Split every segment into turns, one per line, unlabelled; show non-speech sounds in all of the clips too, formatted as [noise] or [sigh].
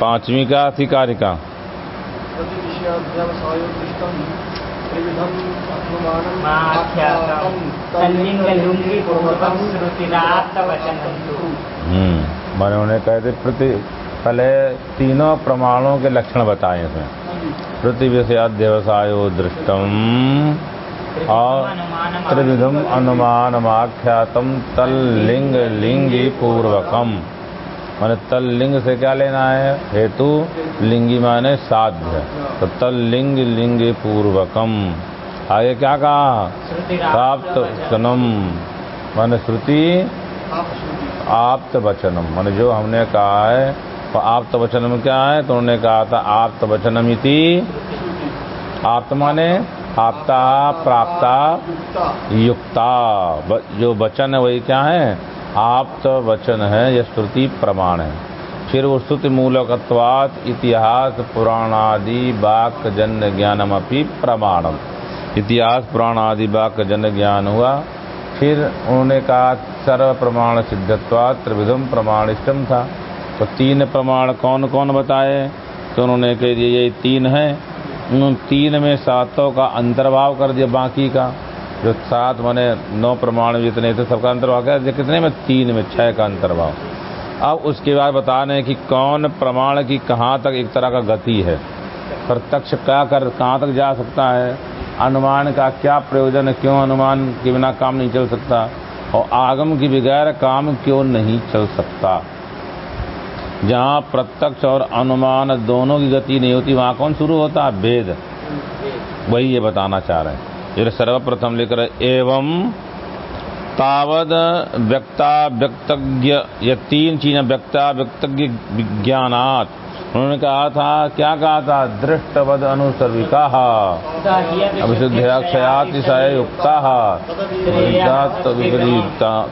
पांचवी का थी कारिका हम्म मैंने उन्हें कहते प्रति पहले तीनों प्रमाणों के लक्षण बताए इसमें पृथ्वी से अध्यवसायो दृष्टम और त्रिविधम अनुमान आख्यातम तल लिंग लिंगी पूर्वकम माने तल लिंग से क्या लेना है? हेतु लिंगी माने साध्य। तो तल लिंग लिंगी पूर्वकम। आगे क्या कहा? प्राप्त वचनम। माने श्रुति आप्त वचनम। माने जो हमने कहा है तो आप्त वचनम क्या है? तो उन्होंने कहा था आप्त वचनम इति। आप्त माने आपता, प्राप्ता, युक्ता। जो वचन है वही क्या है? आप्त वचन है, यह श्रुति प्रमाण है। फिर वो श्रुति मूलकत्वात इतिहास पुराणादि वाक जन ज्ञानम अपनी प्रमाणम। इतिहास पुराण आदि वाक जन्य ज्ञान हुआ। फिर उन्होंने कहा सर्व प्रमाण सिद्धत्वा त्रिविधम प्रमाण इष्टम था। तो तीन प्रमाण कौन कौन बताए? तो उन्होंने कह दिया, ये तीन है। उन तीन में सातों का अंतर्भाव कर दिया, बाकी का। जो सात माने नौ प्रमाण जितने थे, सबका अंतर्भाव क्या कितने में? तीन में, छह का अंतर्भाव अब उसके बाद बता रहे कि कौन प्रमाण की कहाँ तक एक तरह का गति है। प्रत्यक्ष क्या कर कहाँ तक जा सकता है? अनुमान का क्या प्रयोजन है? क्यों अनुमान के बिना काम नहीं चल सकता? और आगम के बगैर काम क्यों नहीं चल सकता? जहाँ प्रत्यक्ष और अनुमान दोनों की गति नहीं होती, वहाँ कौन शुरू होता? है वेद वही ये बताना चाह रहे हैं। ये सर्वप्रथम लेकर एवं तावद व्यक्ता व्यक्तज्ञ ये तीन चीज़ें व्यक्ता व्यक्तज्ञ विज्ञानात। उन्होंने कहा था, क्या कहा था? दृष्टवद अनुसर्विका। अभिशुद्धाक्षयातिशय युक्ता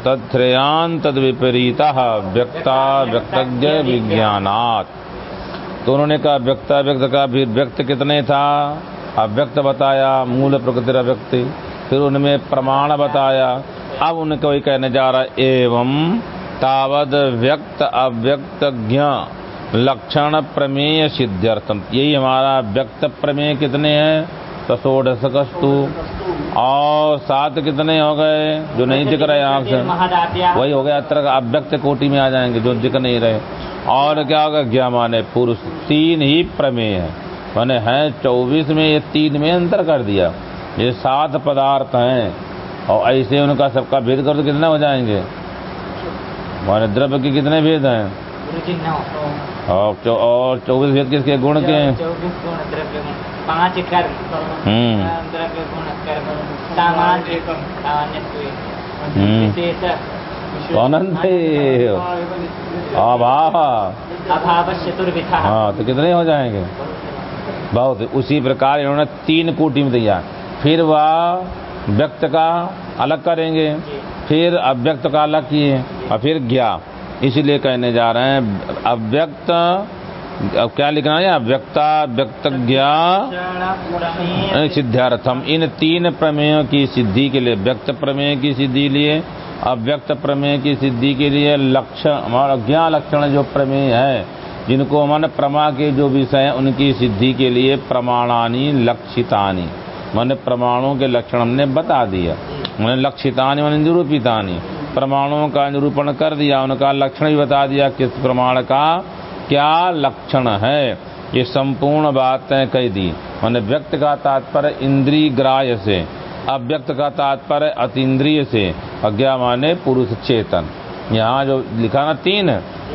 तत्रेयान तद विपरीता व्यक्ता व्यक्तज्ञ विज्ञानात। तो उन्होंने कहा व्यक्ता व्यक्त का फिर व्यक्त कितने था? अव्यक्त बताया, मूल प्रकृति व्यक्ति। फिर उनमें प्रमाण बताया। अब उनको वही कहने जा रहा एवं तावद व्यक्त अव्यक्त ज्ञ, लक्षण प्रमेय सिद्ध्यर्थम यही हमारा व्यक्त प्रमेय कितने हैं? तो षोडशकस्तु और सात कितने हो गए? जो नहीं दिख रहे आँख से। वही हो गया, अत्र अव्यक्त कोटि में आ जाएँगे, जो दिख नहीं रहे। और क्या होगा ज्ञा माने पुरुष। तीन ही प्रमेय है। माने है चौबीस में ये तीन में अंतर कर दिया। ये सात पदार्थ हैं और ऐसे उनका सबका भेद कर तो कितने हो जाएँगे? माने द्रव्य के कितने भेद हैं? और और चौबीस भेद किसके गुण के हैं?
पाँच कर्म।
हम्म।
सामान्य
हम्म। अनंत। अभाव
अभाव चतुर्विधा
हाँ तो कितने हो जाएँगे? बहुत उसी प्रकार इन्होंने तीन कोटि में दिया। फिर वह व्यक्त का अलग करेंगे, फिर अव्यक्त का अलग किए और फिर ज्ञा इसलिए कहने जा रहे हैं, अव्यक्त, अब क्या लिखना है? अव्यक्ता व्यक्त ज्ञा सिद्धार्थम। इन तीन प्रमेयों की सिद्धि के लिए, व्यक्त प्रमेय की सिद्धि लिए, अव्यक्त प्रमेय की सिद्धि के लिए लक्षण ज्ञा लक्षण जो प्रमेय है जिनको मन प्रमा के जो विषय हैं, उनकी सिद्धि के लिए प्रमाणानी लक्षितानी। मैंने प्रमाणों के लक्षण हमने बता दिया। मैंने लक्षितानी, मैंने निरूपितानी। प्रमाणों का निरूपण कर दिया, उनका लक्षण भी बता दिया, किस प्रमाण का, क्या लक्षण है। ये संपूर्ण बातें कह दी। मैंने व्यक्त का तात्पर्य इंद्री ग्राह्य से, अव्यक्त का तात्पर्य अतीन्द्रिय से। अज्ञा माने पुरुष चेतन। यहाँ जो लिखा ना तीन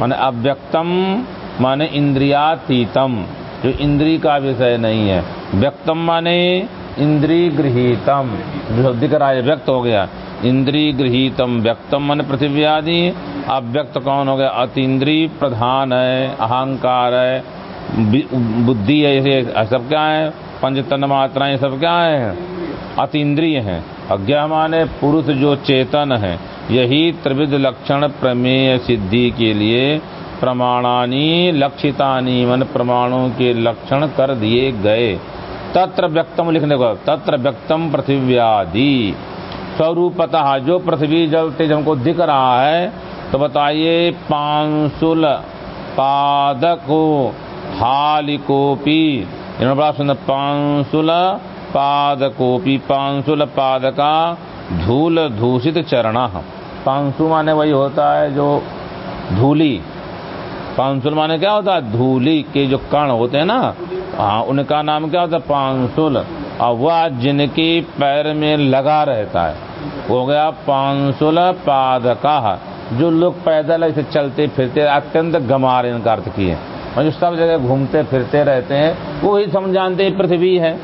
मैंने अव्यक्तम माने इंद्रियातीतम, जो इंद्री का विषय नहीं है। व्यक्तम माने इंद्री गृहीतम जो दिख रहा है, व्यक्त हो गया। इंद्री गृहीतम व्यक्तम मन पृथ्वी आदि। अब व्यक्त कौन हो गया? अतीन्द्रिय प्रधान है, अहंकार है बुद्धि है, ये सब क्या है? पंच तन मात्राएँ सब क्या है? अतीन्द्रिय है। अज्ञा माने पुरुष जो चेतन है। यही त्रिविध लक्षण प्रमेय सिद्धि के लिए प्रमाणानी, लक्षितानी, मन प्रमाणों के लक्षण कर दिए गए। तत्र व्यक्तम लिखने को, तत्र व्यक्तम पृथ्व्यादि। स्वरूपतः जो पृथ्वी जल तेज हमको दिख रहा है तो बताइए पांसुल पादको, हालिकोपी। इन्होंने बड़ा सुंदर पांसुल पादकोपी पांसुल पादका धूल धूषित चरण। पांसु माने वही होता है जो धूली। पांसुल माने क्या होता है? धूली के जो कण होते हैं ना हाँ उनका नाम क्या होता है? पांसुल और वह जिनके पैर में लगा रहता है। हो गया पांसुल पादका। जो लोग पैदल ऐसे चलते फिरते, अत्यंत गमार इनका अर्थ किए। और जो सब जगह घूमते फिरते रहते हैं, वो ही समझ जानते पृथ्वी है।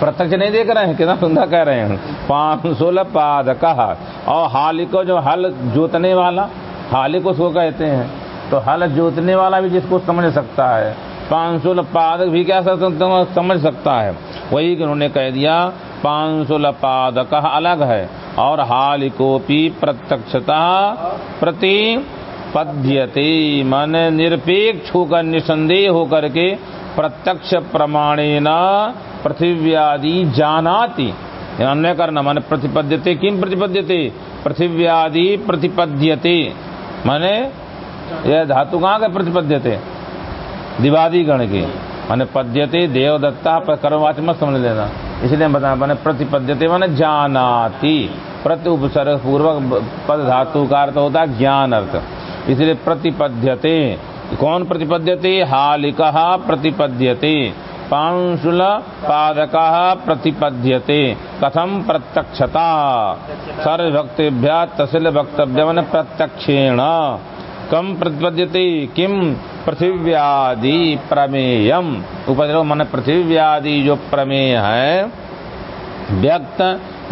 प्रत्यक्ष नहीं देख रहे हैं, कितना सुंदर कह रहे हैं। पांसुल पादका। और हालिको जो हल जोतने वाला हालिक उसको कहते हैं। तो हल जोतने वाला भी जिसको समझ सकता है। पांसुल पादक भी क्या समझ सकता है। वही उन्होंने कह दिया पांसुल पादक अलग है और हाल हालिकोपी प्रत्यक्षता प्रति पद्यते मन निरपेक्ष होकर, निसंदेह होकर के प्रत्यक्ष प्रमाणेन पृथिव्यादि जानाति। अन्य करना, माने प्रतिपद्यते, किम प्रतिपद्यते? पृथिव्यादि प्रतिपद्यते। माने यह धातु कहाँ का प्रतिपद्यते दिवादी गण के। माने पद्यते देवदत्ता कर्मवाच मत समझ लेना। इसलिए बताया मैंने प्रतिपद्यते माने जानाति प्रति उपसर्ग पूर्वक पद धातु का अर्थ होता है ज्ञान अर्थ। इसलिए प्रतिपद्यते कौन प्रतिपद्यते हालिक प्रतिपद्यते पांशुल पादक प्रतिपद्यते कथम प्रत्यक्षता? सर्वभक्तिभ्य तसिल वक्तव्य प्रत्यक्षेण। कम प्रतिपद्यते किम पृथिव्यादि प्रमेयम। उपद्रव मन पृथिव्यादि जो प्रमेय है व्यक्त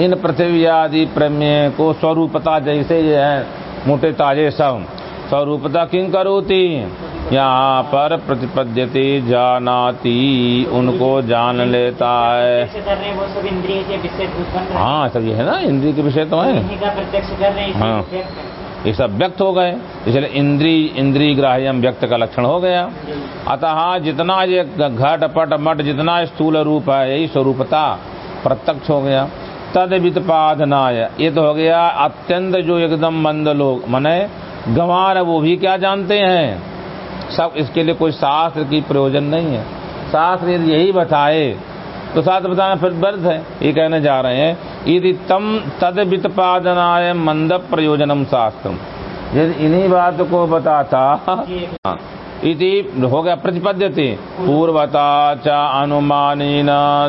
इन पृथिव्यादि प्रमेय को स्वरूपता जैसे ये है मोटे ताजे सब। स्वरूपता किंग करोती? यहाँ पर प्रतिपद्यते जानाती उनको जान लेता है।
हैं सब
ये है ना? इंद्रिय के विषय तो
प्रत्यक्ष कर रहे हाँ।
है। ये सब व्यक्त हो गए। इसलिए इंद्री इंद्री ग्राह्यम व्यक्त का लक्षण हो गया। अतः जितना ये घट पट मट, जितना स्थूल रूप है, यही स्वरूपता प्रत्यक्ष हो गया। तद वितपादनाय ये तो हो गया अत्यंत जो एकदम मंद लोग, मने गंवार, वो भी क्या जानते हैं? सब इसके लिए कोई शास्त्र की प्रयोजन नहीं है। शास्त्र यदि यही बताए तो शास्त्र बताना फिर व्यर्थ है। ये कहने जा रहे हैं यदि तम तद वितपादनाय मंद प्रयोजनम शास्त्र यदि इन्हीं बात को बताता [laughs] हाँ, इति हो गया प्रतिपद्यते। पूर्वता च अनुमानेन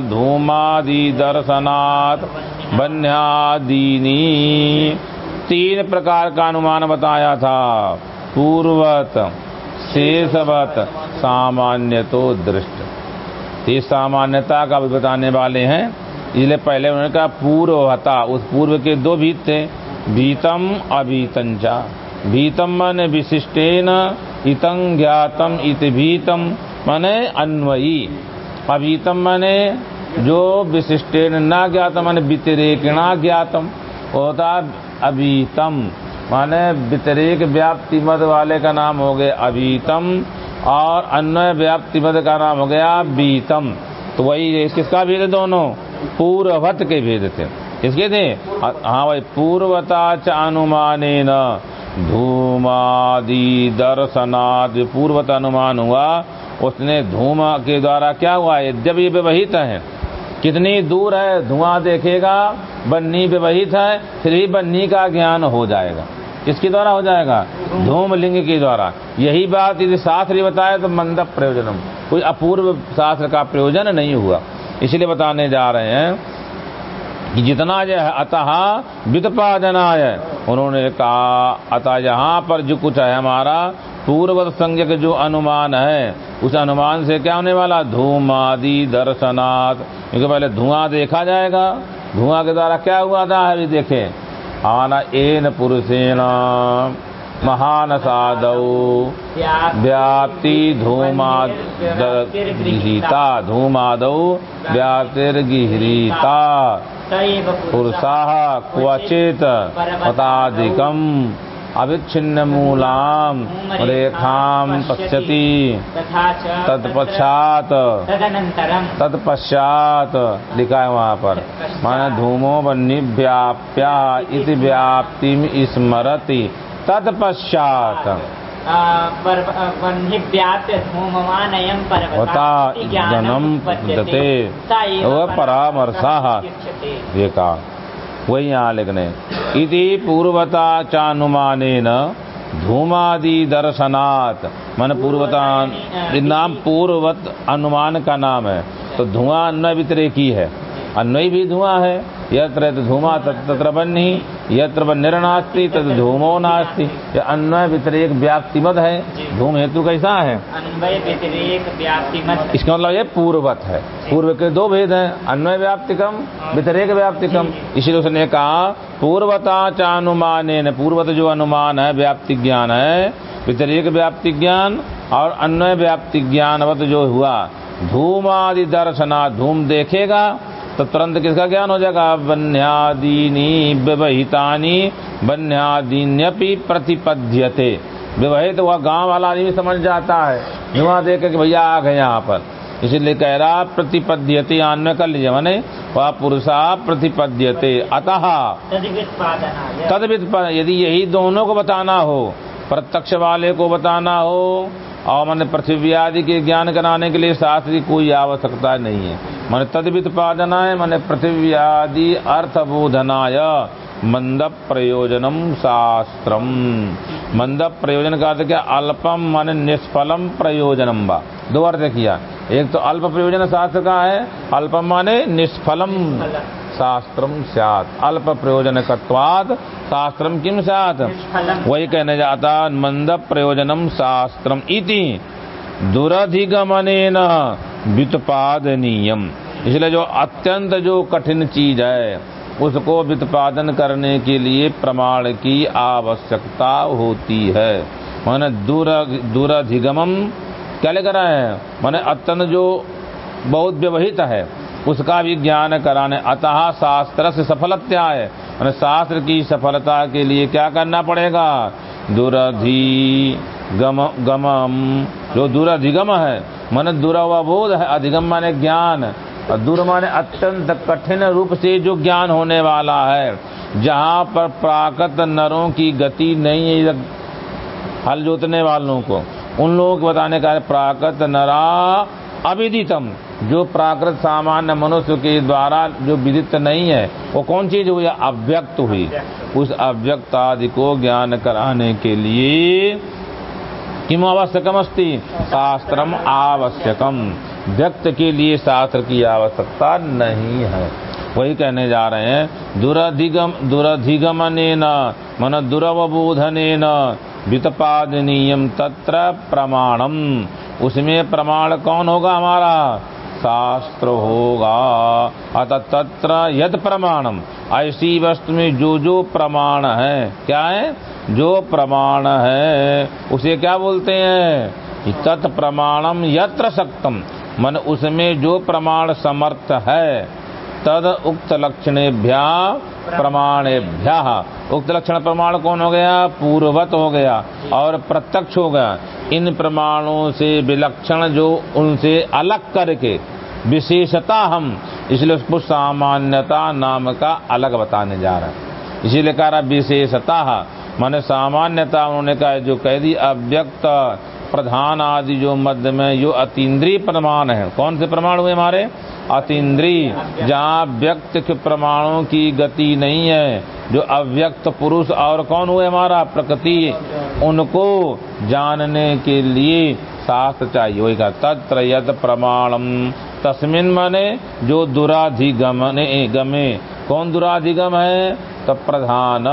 धूमादि दर्शनात् बन्यादीनी। तीन प्रकार का अनुमान बताया था। पूर्वत शेषवत सामान्य तो दृष्ट। ये सामान्यता का भी बताने वाले हैं। इसलिए पहले उन्होंने कहा पूर्वता उस पूर्व के दो भीत थे। भीतम अभीतंचा भीतम मन विशिष्टेन इतं ज्ञातम, इत भीतम माने अन्वयी। अभीतम माने जो विशिष्टेन न ज्ञातम, माने व्यतिरेकिणा ज्ञातम। होता अभीतम। माने व्यतिरेक व्याप्ति मद वाले का नाम हो गया अभीतम, और अन्वय व्याप्ति मद का नाम हो गया बीतम तो वही किसका है दोनों। पूर्ववत के भेद थे। किसके थे? हाँ भाई, पूर्वता च अनुमाने धूमादि दर्शनादि पूर्वत अनुमान हुआ। उसने धूम के द्वारा क्या हुआ? यद्यप व्यवहित है, कितनी दूर है, धुआँ देखेगा, बन्नी व्यवहित है, फिर भी बन्नी का ज्ञान हो जाएगा। किसके द्वारा हो जाएगा? धूम लिंग के द्वारा। यही बात यदि शास्त्र बताए तो मंद प्रयोजन कोई अपूर्व शास्त्र का प्रयोजन नहीं हुआ। इसलिए बताने जा रहे हैं कि जितना जो है अतः विदपादनाय उन्होंने कहा, अतः यहाँ पर जो कुछ है हमारा पूर्वत संज्ञक जो अनुमान है, उस अनुमान से क्या होने वाला? धूम आदि दर्शनाथ क्योंकि पहले धुआँ देखा जाएगा। धुआँ के द्वारा क्या हुआ था? अभी देखे। आना एन पुरुषेण महान साधौ व्याप्ति धूमादगृहीता धूमादौ व्याप्तिर्गृहीता पुरुषाः क्वचित् पताधिकम् अविच्छिन्न मूलाम रेखाम पश्यति। तत्पश्चात तत्पश्चात लिखा है वहाँ पर, माने धूमो बन्नी व्याप्या इति व्याप्ति स्मरति। तत्पश्चात। जनम दते वह परामर्शाः। ये कहा वही यहाँ लिखने इति पूर्वता चानुमानेन धूमादि दर्शनात् मन पूर्वता नाम पूर्वत अनुमान का नाम है। तो धुआँ अन्य व्यतिरेकी है। अन्वय भी धुआँ है। यत्र धूमा तत्र बन्ही यत्र बन्निर्नास्ति तत्र धूमो नास्ति। ये अन्वय व्यतिरेक व्याप्तिमद है। धूम हेतु कैसा है?
अन्वय व्यतिरेक व्याप्तिमत
इसका मतलब ये पूर्वत है। पूर्व के दो भेद हैं। अन्वय व्याप्तिकम व्यतिरेक व्याप्तिकम। इसलिए उसने कहा पूर्वता चानुमान पूर्वत जो अनुमान है व्याप्ति ज्ञान है व्यतिरेक व्याप्ति ज्ञान और अन्वय व्याप्ति ज्ञानवत जो हुआ धूमादि दर्शना धूम देखेगा तो तुरंत किसका ज्ञान हो जाएगा? वन्यादीनी व्यवहितानी वन्यादीन्यपि प्रतिपद्यते। विवाहित हुआ गाँव वाला आदमी समझ जाता है। धुआँ देख के भैया आ गए यहाँ पर। इसीलिए कह रहा, प्रतिपद्यते, अन्य कर लीजिए। मैंने, वह पुरुषा प्रतिपद्यते। अतः तदविद यदि यही दोनों को बताना हो, प्रत्यक्ष वाले को बताना हो और मैंने पृथ्वी आदि के ज्ञान कराने के लिए शास्त्र की कोई आवश्यकता नहीं है। मैंने तदविद पादनाय, मैंने पृथ्वी आदि अर्थबोधनाय। मंद प्रयोजनम शास्त्रम। मंद प्रयोजन का अर्थ क्या? अल्पम माने निष्फलम प्रयोजनम बा। दो अर्थ किया। एक तो अल्प प्रयोजन शास्त्र का है? अल्पम माने निष्फलम। शास्त्रम स्यात्। अल्प प्रयोजन कत्वाद शास्त्रम किम स्यात् वही कहने जाता मंद प्रयोजनम शास्त्रम इति। दुरधिगमनेन व्युत्पादनीयम। इसलिए जो अत्यंत जो कठिन चीज़ है उसको व्युत्पादन करने के लिए प्रमाण की आवश्यकता होती है। मैंने दूर दूरधिगमम क्या लिख रहा है? मैंने अत्यंत जो बहुत व्यवहित है उसका भी ज्ञान कराने। अतः शास्त्र से सफलत्या है। माने शास्त्र की सफलता के लिए क्या करना पड़ेगा? दुरधि गम, गमम। जो दुरधिगम है, मन दुरवबोध है, अधिगम माने ज्ञान। और दूर माने अत्यंत कठिन रूप से जो ज्ञान होने वाला है। जहाँ पर प्राकृत नरों की गति नहीं है हल जोतने वालों को। उन लोगों को बताने का प्राकृत नरा अविदितम। जो प्राकृत सामान्य मनुष्य के द्वारा जो विदित नहीं है वो कौन चीज़ हुई? अव्यक्त हुई। उस अव्यक्त आदि को ज्ञान कराने के लिए किम आवश्यकम अस्ति? शास्त्रम आवश्यकम। व्यक्त के लिए शास्त्र की आवश्यकता नहीं है। वही कहने जा रहे हैं दुरधिगम दुरधिगमन मन दुरवबोधन वितपादनीयम तत्र प्रमाणम। उसमें प्रमाण कौन होगा हमारा? शास्त्र होगा अतः तत्र यद प्रमाणम। ऐसी वस्तु में जो जो प्रमाण है, क्या है? जो प्रमाण है, उसे क्या बोलते हैं? तत् प्रमाणम यत्र सक्तम। मन उसमें जो प्रमाण समर्थ है, तद उक्त लक्षणेभ्या प्रमाणेभ्या। उक्त लक्षण प्रमाण कौन हो गया? पूर्वत हो गया और प्रत्यक्ष हो गया। इन प्रमाणों से विलक्षण जो उनसे अलग करके विशेषता हम। इसलिए उसको सामान्यता नाम का अलग बताने जा रहे हैं। इसीलिए कह रहा विशेषता। माने सामान्यता उन्होंने कहा जो कह दी, अव्यक्त प्रधान आदि जो मध्य में, जो अतीन्द्रिय प्रमाण है। कौन से प्रमाण हुए हमारे? अतीन्द्रिय। जहाँ व्यक्त के प्रमाणों की गति नहीं है, जो अव्यक्त पुरुष और कौन हुए हमारा? प्रकृति। उनको जानने के लिए शास्त्र चाहिए। वही का तत्र यद प्रमाणम। तस्मिन माने जो दुराधिगमने, गमे। कौन दुराधिगम है? तो प्रधान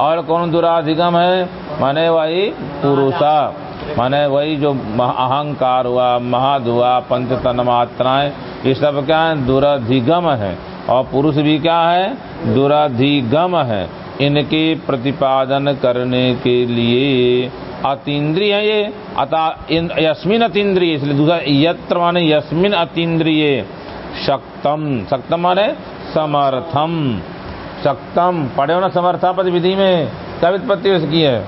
और कौन दुराधिगम है? माने वही पुरुषा। माने वही जो अहंकार हुआ, महद हुआ पंच तन मात्राएँ, ये सब क्या है? दुराधिगम है। और पुरुष भी क्या है? दुराधिगम है। इनके प्रतिपादन करने के लिए अतीन्द्रिय है ये अता अतीन्द्रिय इसलिए दूसरा यत्र माने यस्मिन अतीन्द्रिय शक्तम। शक्तम माने समर्थम। शक्तम। पढ़े हो ना समर्थापति विधि में? क्या व्युत्पत्ति उसकी है?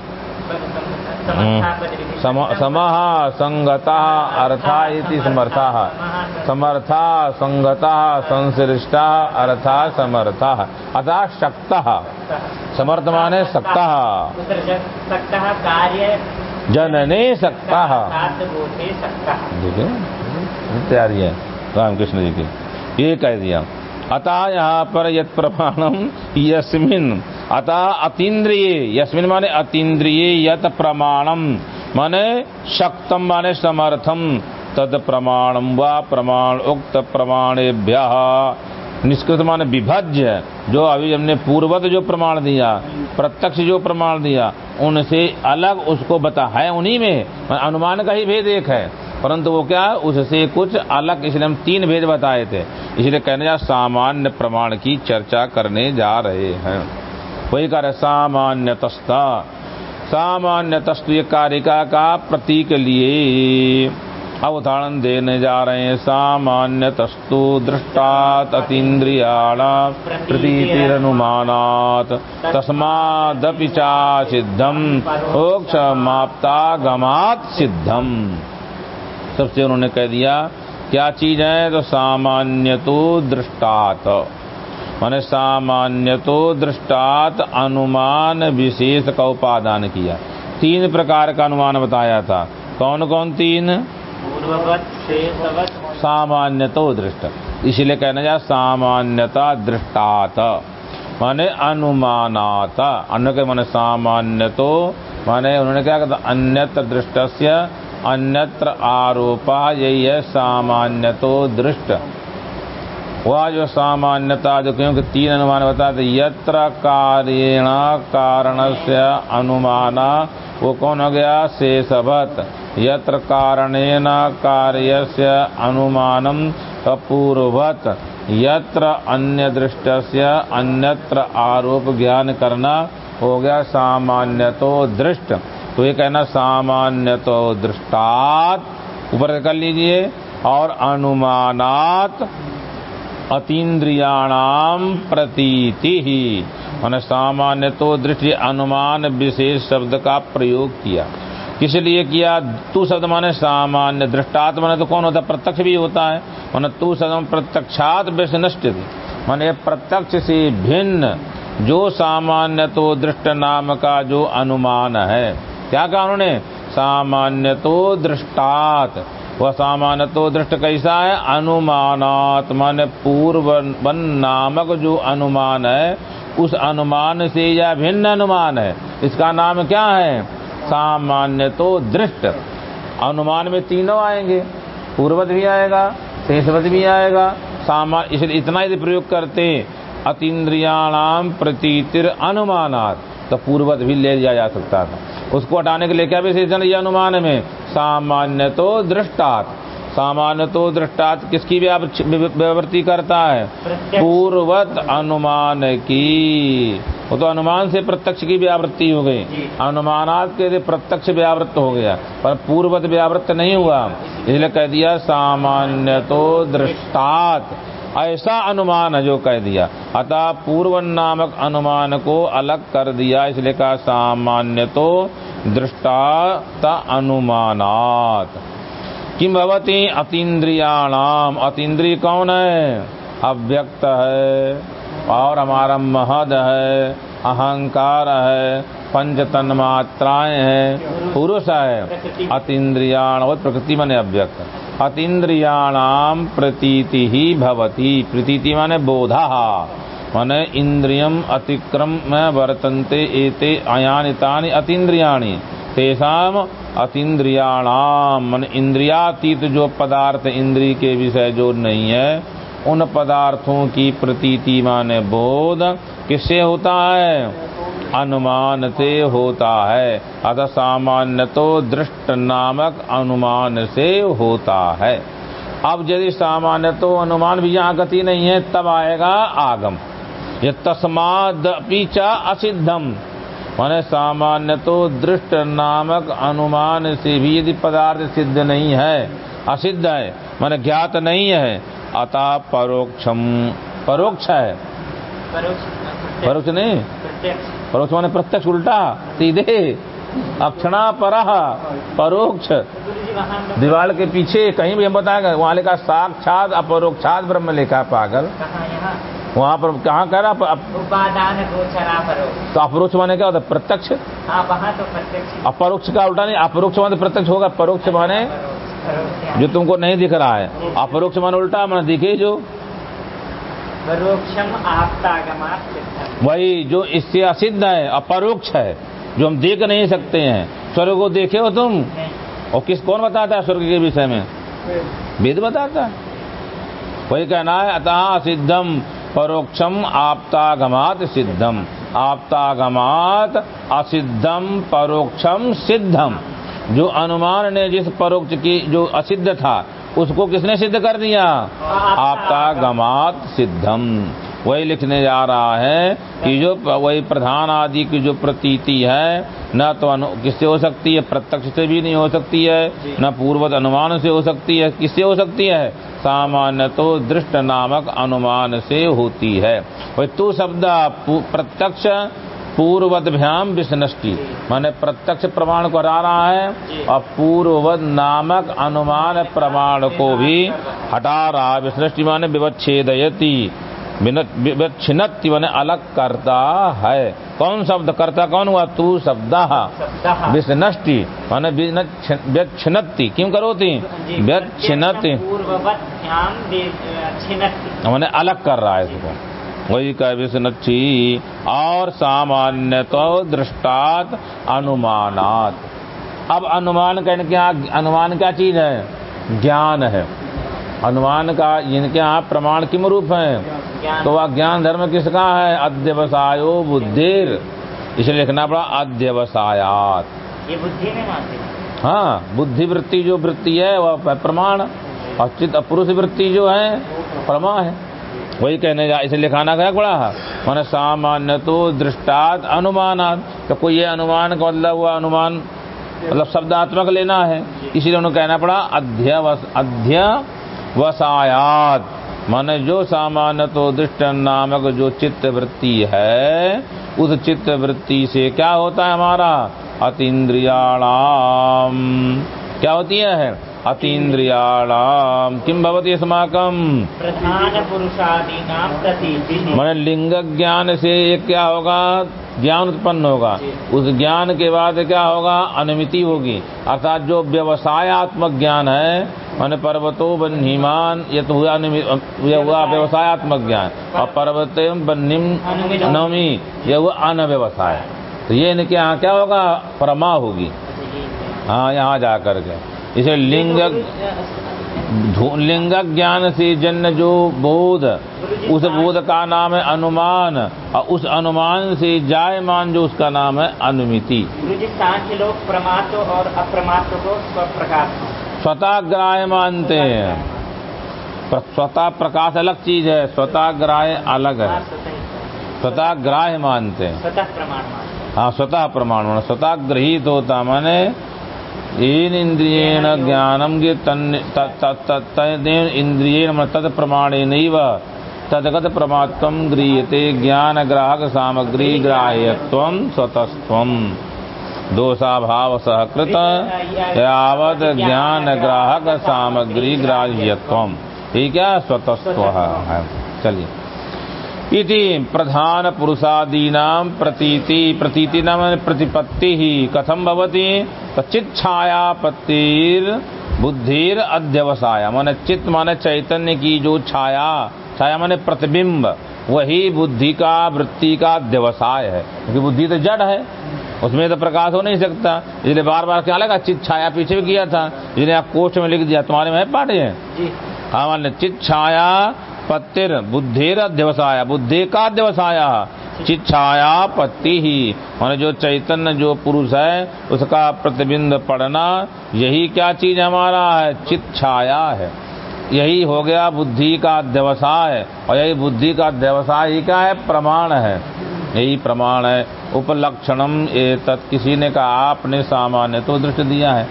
सम समः संगतः अर्था इति समर्थः। समर्था संगतः संश्लिष्टा अर्था समर्थः। अतः शक्तः। समर्थ माने
सक्तः कार्य
जनने सकता
सकता
देखिए तैयारी है। रामकृष्ण जी की। ये कह दिया। अतः यहाँ पर यत प्रमाणम यस्मिन। अतः अतीन्द्रिय, यस्मिन माने अतीन्द्रिय यत प्रमाणम माने शक्तम माने समर्थम तद प्रमाणम व प्रमाण उक्त प्रमाणेभ्य। निष्कृत माने विभज्य। जो अभी हमने पूर्वत जो प्रमाण दिया, प्रत्यक्ष जो प्रमाण दिया, उनसे अलग उसको बता। है उन्हीं में। अनुमान का ही भेद एक है। परंतु वो क्या, उससे कुछ अलग इसलिए हम तीन भेद बताए थे। इसलिए कहने जा, सामान्य प्रमाण की चर्चा करने जा रहे हैं। वही कार्य सामान्य तस्ता सामान्य तस्तु कारिका का प्रतीक लिए उदाहरण देने जा रहे हैं। सामान्य तस्तु दृष्टात अतीन्द्रियाण प्रतीतिरनुमानात तस्मादपि चा सिद्धम मोक्ष माप्तागमात सिद्धम। सबसे उन्होंने कह दिया क्या चीज़ है तो सामान्य तो दृष्टात। मैंने सामान्य तो दृष्टात अनुमान विशेष का उपादान किया। तीन प्रकार का अनुमान बताया था। कौन कौन तीन सामान्य तो दृष्ट। इसलिए कहना जा सामान्यता दृष्टात। माने अनुमानात। अन्य के माने सामान्य तो माने उन्होंने क्या कहा अन्यत्र दृष्टस्य अन्यत्र आरोपा यही है सामान्य तो दृष्ट। वह जो सामान्यता, जो क्योंकि तीन अनुमान बताते यत्र कार्येण कारण से अनुमाना, वो कौन हो गया? शेषभत। यत्र कारणेन कार्यस्य अनुमानम पूर्ववत यत्र अन्य दृष्टस्य अन्यत्र आरोप ज्ञान करना, हो गया सामान्य तो दृष्ट। तो ये कहना सामान्य तो दृष्टात, ऊपर कर लीजिए, और अनुमानात अतीन्द्रियाणाम प्रतीति। ही मैंने सामान्य तो दृष्टि अनुमान विशेष शब्द का प्रयोग किया। किस लिए किया? तू शब्द माने सामान्य दृष्टात माने तो कौन होता है? प्रत्यक्ष भी होता है। मैंने तू शब्द प्रत्यक्षात व्यसनष्ट माने प्रत्यक्ष से भिन्न, जो सामान्य तो दृष्ट नाम का जो अनुमान है। क्या कहा उन्होंने? सामान्य तो दृष्टात। वह सामान्य तो दृष्ट कैसा है? अनुमानात। माने पूर्व नामक जो अनुमान है, उस अनुमान से यह भिन्न अनुमान है। इसका नाम क्या है? सामान्य तो दृष्ट। अनुमान में तीनों आएँगे। पूर्वत भी आएगा शेषवत भी आएगा। सामान्य इसलिए इतना यदि प्रयोग करते अतीन्द्रियाणाम प्रतीतिर अनुमानात तो पूर्वत भी ले लिया जा सकता था। उसको हटाने के लिए क्या विशेषण ये अनुमान में? सामान्य तो दृष्टात। सामान्य तो दृष्टात किसकी व्यावृत्ति करता है? पूर्वत अनुमान की। वो तो अनुमान से प्रत्यक्ष की व्यावृत्ति हो गई। अनुमानात के प्रत्यक्ष व्यावृत्त हो गया। पर पूर्वत व्यावृत्त नहीं हुआ। इसलिए कह दिया सामान्य तो दृष्टात। ऐसा अनुमान है जो कह दिया। अतः पूर्व नामक अनुमान को अलग कर दिया। इसलिए कहा सामान्य तो दृष्टात अनुमानात। किम भवती अतीन्द्रियाणाम? अतीन्द्रिय कौन है? अव्यक्त है, और हमारा महद है, अहंकार है पंच तन मात्राएँ हैं, पुरुष है। अतीन्द्रियाण और प्रकृति माने अव्यक्त। अतीन्द्रियाणाम प्रतीति ही भवती। प्रतीति माने बोधा। माने इंद्रियम अतिक्रम में वर्तन्ते एते अयानितानि अतीन्द्रियाणि। तेषाम मन इंद्रियातीत जो पदार्थ इंद्री के विषय जो नहीं है, उन पदार्थों की प्रतीति माने बोध किससे होता है? अनुमान से होता है। अतः सामान्य तो दृष्ट नामक अनुमान से होता है। अब यदि सामान्य तो अनुमान भी यहाँ गति नहीं है, तब आएगा आगम। ये तस्माद पीछा असिद्धम। मैंने सामान्य तो दृष्ट नामक अनुमान से भी यदि पदार्थ सिद्ध नहीं है असिद्ध है मैंने ज्ञात नहीं है अतः परोक्षम। परोक्ष है। परोक्ष नहीं? परोक्ष माने प्रत्यक्ष उल्टा सीधे। अक्षणा पर परोक्ष। दीवार के पीछे कहीं भी हम बताएँगे वहाँ लिखा साक्षात अपरोक्षात ब्रह्म लिखा पागल। वहाँ पर कहाँ कह रहा अप- तो अपरोक्ष माने क्या होता है? प्रत्यक्ष?
हाँ तो प्रत्यक्ष
अपरोक्ष का उल्टा नहीं अपरोक्ष माने प्रत्यक्ष होगा। परोक्ष माने जो तुमको नहीं दिख रहा है। अपरोक्ष माने उल्टा माने दिखे जो। वही जो इससे असिद्ध है अपरोक्ष है जो हम देख नहीं सकते हैं। स्वर्ग को देखे हो तुम? और किस कौन बताता है स्वर्ग के विषय में? वेद। बताता है। वही कहना है अतः सिद्धम परोक्षम आपतागमात सिद्धम। आपतागमात असिद्धम परोक्षम सिद्धम। जो अनुमान ने जिस परोक्ष की जो असिद्ध था उसको किसने सिद्ध कर दिया? आपतागमात। सिद्धम। वही लिखने जा रहा है कि जो वही प्रधान आदि की जो प्रतीति है, न तो किससे हो सकती है? प्रत्यक्ष से भी नहीं हो सकती है, न पूर्वत अनुमान से हो सकती है। किससे हो सकती है? सामान्य तो दृष्ट नामक अनुमान से होती है। वही तू शब्द पू- प्रत्यक्ष पूर्वदभ्याम विष्णष्टि। माने प्रत्यक्ष प्रमाण को हटा रहा है और पूर्ववद नामक अनुमान प्रमाण को भी हटा रहा विष्णष्टि माने विवच्छेदयति। विवच्छिन्नति माने अलग करता है। कौन शब्द करता कौन हुआ? तू शब्द विष्णष्टि माने व्यच्छिन्नति क्यों करोती?
छिन्नति
मैंने अलग कर रहा है इसको। वही कह विष्णक्षी और सामान्य तो दृष्टात अनुमानात। अब अनुमान कहने के अनुमान क्या चीज़ है? ज्ञान है। अनुमान का इनके यहाँ प्रमाण किम रूप है? तो वह ज्ञान धर्म किसका है? अध्यवसायो बुद्धिर। इसे लिखना पड़ा अध्यवसायात।
ये बुद्धि में मानते। हाँ
बुद्धि वृत्ति जो वृत्ति है वह प्रमाण। और चित्त पुरुष वृत्ति जो है प्रमा है। वही कहने जा इसे लिखाना क्या बड़ा मैंने सामान्य तो दृष्टात अनुमानात। तो कोई ये अनुमान का मतलब हुआ अनुमान मतलब शब्दात्मक लेना है। इसीलिए उन्हें कहना पड़ा अध्यवस अध्यवसायात माने जो सामान्य तो दृष्ट नामक जो चित्त वृत्ति है उस चित्त वृत्ति से क्या होता है हमारा? अतीन्द्रियाणाम। क्या होती है? अतीन्द्रियाणाम। किम भवती अस्माकम
प्रधान पुरुषादि नाम
मैंने लिंग ज्ञान से एक क्या होगा? ज्ञान उत्पन्न होगा। उस ज्ञान के बाद क्या होगा? अनुमिति होगी। अर्थात जो व्यवसायत्मक ज्ञान है मैंने पर्वतो बन्हीमान ये तो हुआ हुआ व्यवसायत्मक ज्ञान। और पर्वत बन्हिम नवमी ये हुआ अनव्यवसाय। तो ये इनके यहाँ क्या होगा? परमा होगी। हाँ यहाँ जा करके इसे लिंग लिंग ज्ञान से जन्य जो बोध उस बोध का नाम है अनुमान। और उस अनुमान से जायमान जो उसका नाम है अनुमिति।
लोग प्रमात्व और अप्रमात्व को स्वप्रकाश।
स्वतः ग्राह्य मानते हैं। प्र- स्वतः प्रकाश अलग चीज़ है स्वतः ग्राह्य अलग है। स्वतः ग्राह्य मानते हैं।
स्वतः प्रमाण मानते
हाँ। स्वतः प्रमाण माने स्वतः गृहित होता माने इन इंद्रियेण ज्ञानम के तन इंद्रियेण तद प्रमाणे नैव तदगत प्रमात्व गृह्यते। ज्ञान ग्राहक सामग्री ग्राह्यत्व स्वतस्त्व दोषाभाव सहकृत यावत ज्ञान ग्राहक सामग्री ग्राह्यत्व ठीक है, स्वतस्त्व है। चलिए। इति प्रधान पुरुषादीनाम प्रतीति प्रतीति नाम प्रतिपत्ति। ही कथम भवति? तो चित छायापत्तिर बुद्धिर अध्यवसाय। माने चित्त, माने चैतन्य की जो छाया छाया माने प्रतिबिंब, वही बुद्धि का, वृत्ति का व्यवसाय है। क्योंकि बुद्धि तो जड़ है। उसमें तो प्रकाश हो नहीं सकता। इसलिए बार बार क्या लगा? चित छाया पीछे भी किया था। जिन्हें आप कोष्ठ में लिख दिया। तुम्हारे में पाठ है
जी।
हाँ मान चित छाया पत्तिर बुद्धिर अध्यवसाय। बुद्धि का अध्यवसाय। चित छाया पत्ति ही। माने जो चैतन्य जो पुरुष है उसका प्रतिबिंब पड़ना यही क्या चीज़ हमारा है? चित छाया है। यही हो गया बुद्धि का व्यवसाय और यही बुद्धि का व्यवसाय ही क्या है? प्रमाण है। यही प्रमाण है। उपलक्षणम ये तत् किसी ने कहा आपने सामान्य तो दृष्ट दिया है।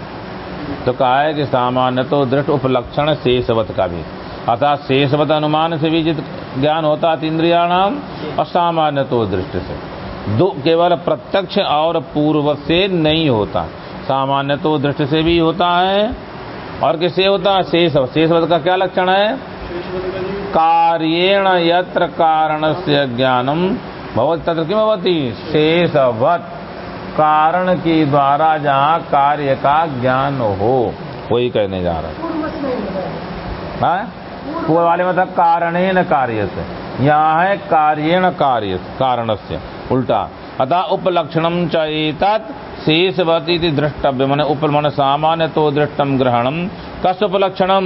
तो कहा है कि सामान्य तो दृष्ट उपलक्षण शेषवत का भी। अर्थात शेषवत अनुमान से भी जित ज्ञान होता है इंद्रिया नाम और सामान्य तो दृष्ट से। दो केवल प्रत्यक्ष और पूर्व से नहीं होता। सामान्य तो दृष्ट से भी होता है। और किससे होता है? शेषवत। शेषवत का क्या लक्षण है? कार्येण यत्र कारण से ज्ञानम। तत्र किम भवती? शेषवत। कारण के द्वारा जहाँ कार्य का ज्ञान हो वही कहने जा रहा है। हाँ? पूर्व वाले मतलब कारणेन कार्य से यहाँ है कार्येण कार्य कारण से उल्टा। अतः उपलक्षणम चेतत शेषवती दृष्टव्य मन उप मन सामान्य तो दृष्टम ग्रहणम कस उपलक्षणम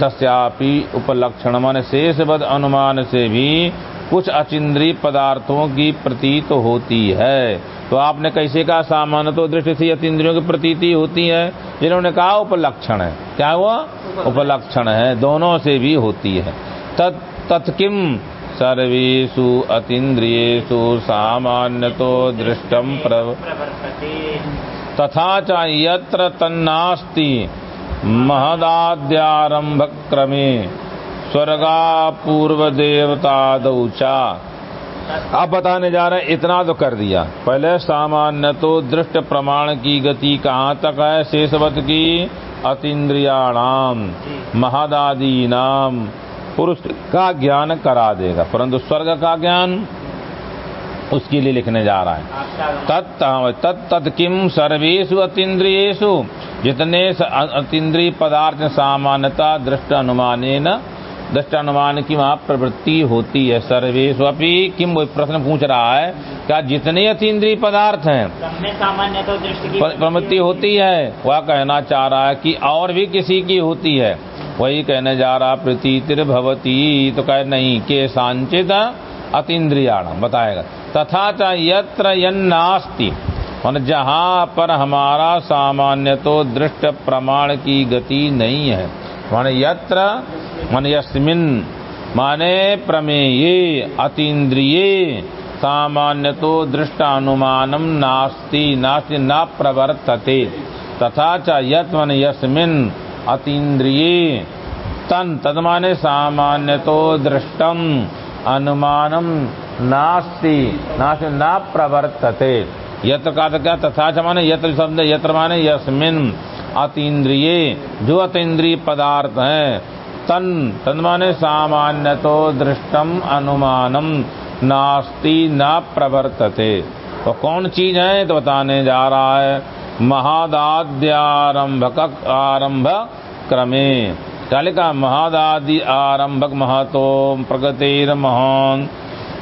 तस्यापि उपलक्षण। मन शेषवद अनुमान से भी कुछ अचिंद्री पदार्थों की प्रतीत होती है। तो आपने कैसे कहा सामान्य तो दृष्टि से अतिद्रियों की प्रतीति होती है? जिन्होंने कहा उपलक्षण है। क्या हुआ? उपलक्षण। है। दोनों से भी होती है। तत् तत्किम सर्वेषु अतीन्द्रियेषु सामान्य तो दृष्टम तथा च यत्र तन्नास्ति महदाद्यारंभ क्रमे स्वर्गा पूर्व देवता चा। अब बताने जा रहे हैं, इतना तो कर दिया। पहले सामान्य तो दृष्ट प्रमाण की गति कहाँ तक है? शेषवत की अतीन्द्रियाणाम महदादि नाम पुरुष का ज्ञान करा देगा, परंतु स्वर्ग का ज्ञान उसके लिए लिखने जा रहा है। तत् तत् तत् किम सर्वेषु अतीन्द्रियेषु? जितने अ- अतीन्द्रिय पदार्थ सामान्यता दृष्ट अनुमानेन दृष्ट अनुमान की वहाँ प्रवृत्ति होती है सर्वेषु अपनी किम वो प्रश्न पूछ रहा है क्या जितने अतीन्द्रिय पदार्थ हैं
सामान्य तो दृष्टि
प्रवृत्ति होती है? वह कहना चाह रहा है कि और भी किसी की होती है। वही कहने जा रहा प्रतीतिर भवती तो कहे नहीं के सांचित अतीन्द्रियाण बताएगा। तथा च यत्र यन्नास्ति। जहाँ पर हमारा सामान्य तो दृष्ट प्रमाण की गति नहीं है। माने यत्र माने यस्मिन माने प्रमेये, अतीन्द्रिये सामान्य तो दृष्ट अनुमानम नास्ति नास्ति, न प्रवर्तते। तथा च यत् मन यस्मिन अतीन्द्रिये, तन तद माने सामान्य तो दृष्टम अनुमानम नास्ति नास्ति, न ना प्रवर्तते। यत्र का क्या, तथा च माने यत्र शब्द यत्र माने यस्मिन अतीन्द्रिये, जो अतीन्द्रिय पदार्थ हैं तन तन माने सामान्य तो दृष्टम अनुमानम। नास्ति, न प्रवर्तते। तो कौन चीज़ है तो बताने जा रहा है। महादाद्यारंभक आरंभ क्रमे। क्या लिखा महादादि आरंभक महतो प्रगतिर महान।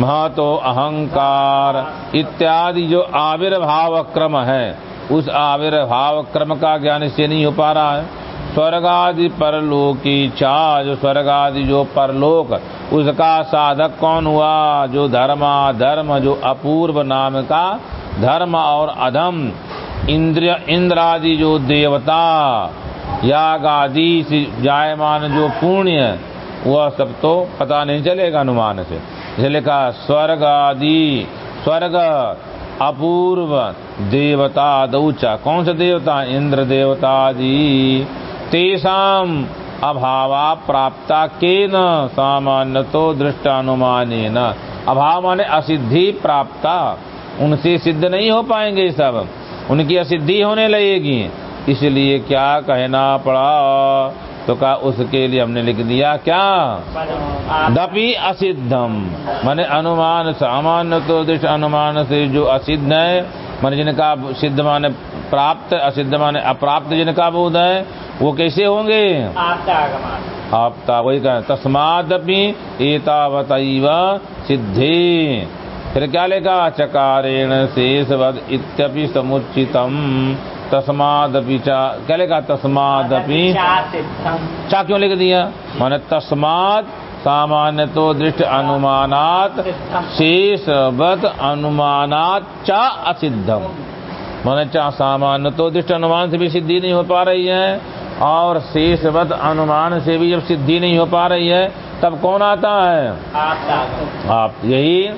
महतो अहंकार इत्यादि जो आविर्भाव क्रम है, उस आविर्भाव क्रम का ज्ञान इससे नहीं हो पा रहा है। स्वर्ग आदि परलोकी जो स्वर्ग आदि जो परलोक, उसका साधक कौन हुआ? जो धर्मा धर्म जो अपूर्व नाम का धर्म और अधम इंद्र आदि जो देवता याग आदि जायमान जो पुण्य, वह सब तो पता नहीं चलेगा अनुमान से। जैसे लिखा स्वर्ग आदि स्वर्ग, अपूर्व, देवता, दौचा, कौन सा देवता? इंद्र देवता आदि तेषाम अभावा प्राप्ता के न सामान्य तो दृष्टानुमाने न अभाव माने असिद्धि प्राप्ता। उनसे सिद्ध नहीं हो पाएँगे सब। उनकी असिद्धि होने लगेगी। इसलिए क्या कहना पड़ा? तो कहा, उसके लिए हमने लिख दिया क्या? दपि असिद्धम माने अनुमान सामान्य तो दृष्ट अनुमान से जो असिद्ध है, माने जिनका सिद्ध माने प्राप्त असिद्ध माने अप्राप्त जिनका बोध है वो कैसे होंगे? आपता वही कह तस्मादपि एतावतैव सिद्धे। फिर क्या लेगा चकारेण शेषवद इत्यपि समुचितम। तस्मादपि चा क्या लेगा तस्मादपि
चा
चा क्यों लिख दिया? माने तस्माद सामान्य तो दृष्ट अनुमानात शेषवद अनुमानात चा असिद्धम। माने चा सामान्य तो दृष्ट अनुमान से भी सिद्धि नहीं हो पा रही है, और शेषवद अनुमान से भी जब सिद्धि नहीं हो पा रही है, तब कौन आता है? आप यही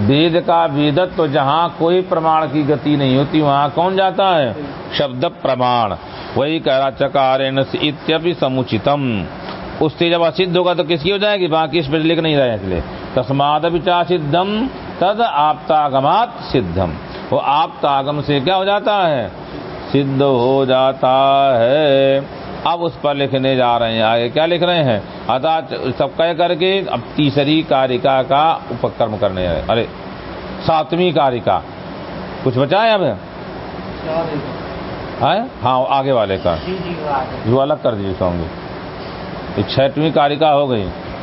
वेद का वेदत्व तो जहाँ कोई प्रमाण की गति नहीं होती, वहाँ कौन जाता है? शब्द प्रमाण। वही कह रहा इत्यपि समुचितम। उससे जब असिद्ध होगा तो किसकी हो जाएगी? बाकी इस पर लिख नहीं रहे तस्माद विचा सिद्धम, तद आपतागमात सिद्धम। वो आगम से क्या हो जाता है? सिद्ध हो जाता है। अब उस पर लिखने जा रहे हैं। आगे क्या लिख रहे हैं? अतः सब कह करके अब तीसरी कारिका का उपक्रम करने हैं। अरे सातवीं कारिका। कुछ बचा है अब? है? हाँ आगे वाले का। जी अलग कर दीजिए सॉन्ग ये छठवीं कारिका हो गई।